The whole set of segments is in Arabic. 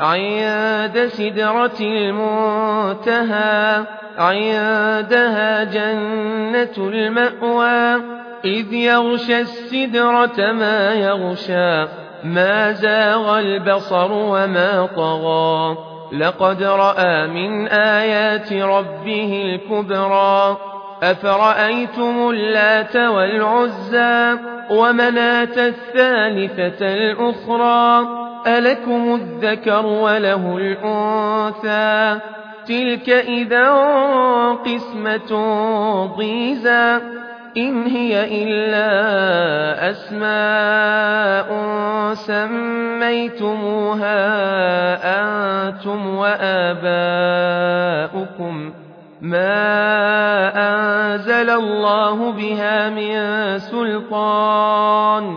عند سدرة المنتهى عندها جنة المأوى. إذ يغشى السدرة ما يغشى ما زاغ البصر وما طغى. لقد رأى من آيات ربه الكبرى. أفرأيتم اللات والعزى ومناة الثالثة الأخرى؟ ألكم الذكر وله الأنثى تلك إذا قسمة ضيزى إن هي إلا أسماء سميتموها أنتم وآباؤكم ما أنزل الله بها من سلطان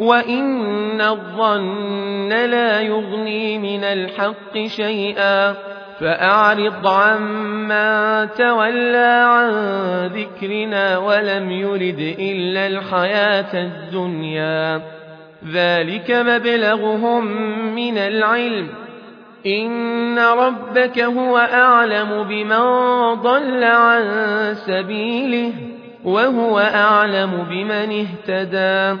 وإن الظن لا يغني من الحق شيئا فأعرض عمن تولى عن ذكرنا ولم يرد إلا الحياة الدنيا ذلك مبلغهم من العلم إن ربك هو أعلم بمن ضل عن سبيله وهو أعلم بمن اهتدى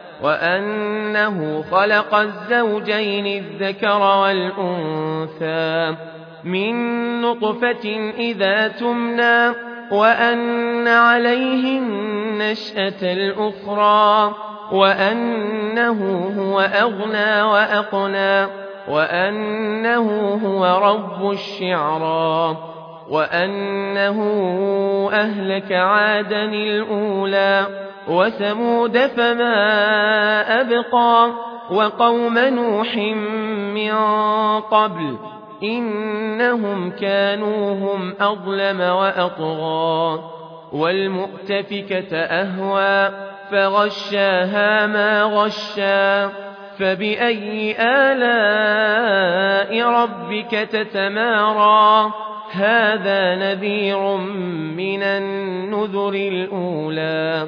وأنه خلق الزوجين الذكر والأنثى من نطفة إذا تمنى وأن عليه النشأة الأخرى وأنه هو أغنى وأقنى وأنه هو رب الشعرى وأنه أهلك عادا الأولى. وثمود فما أبقى وقوم نوح من قبل إنهم كانوا هم أظلم وأطغى والمؤتفكة أهوى فغشاها ما غشى فبأي آلاء ربك تتمارى هذا نذير من النذر الأولى